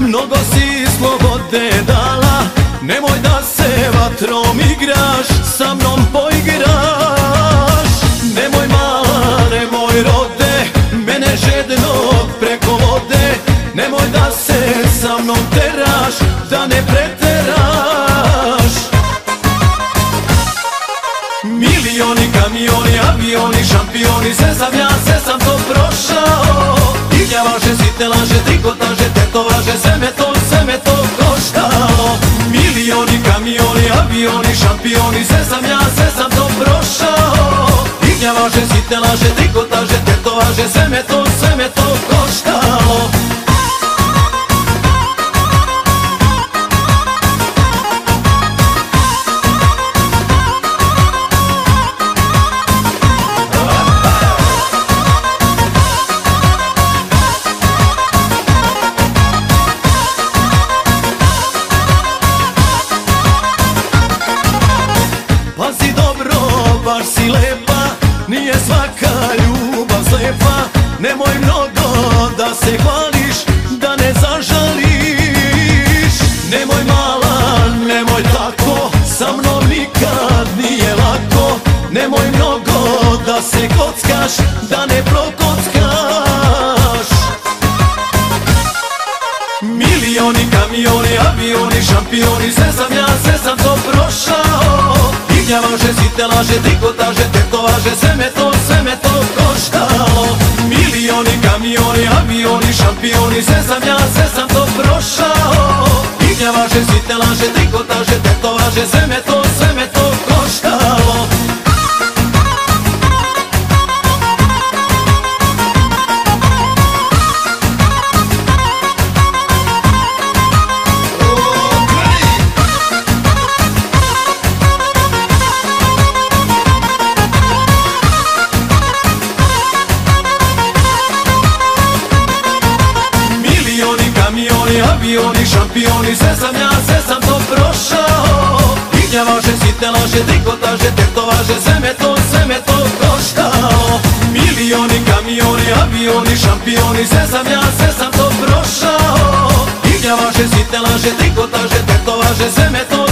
Mnogo si slobode dala. Nemoj da se vatrom igraš Sa mnom poigraš. Nemoj mala, nemoj rode Mene žednog preko vode. Nemoj da se sa mnom teraš Da ne preteraš. Milioni, kamioni, avioni, šampioni Sve sam ja, sve sam to prošao Site laže, trikotaže, tetovaže Sve me to, sve me to koštalo Milioni, kamioni, avioni, šampioni Sve sam ja, sve sam to prošao Ignjavaše, site laže, trikotaže, tetovaže Sve me to, Nemoj mnogo da se kockaš Da ne prokockaš. Milioni, kamioni, avioni, šampioni Sve sam ja, sve sam to prošao. Ignjavaže, site laže, trikotaže, tetovaže Sve me to, sve me to koštalo. Milioni, kamioni, avioni, šampioni Sve sam ja, sve sam to prošao. Ignjavaže, site laže, trikotaže, tetovaže Sve me to, sve me to avioni, šampioni Sve sam ja, sve sam to prošao. Ignjavaže, site laže, trikotaže, tetovaže Sve me to, sve me to koštalo Milioni, kamioni, avioni, šampioni Sve sam ja, sve sam to prošao. Ignjavaže, site laže, trikotaže, tetovaže Sve me to,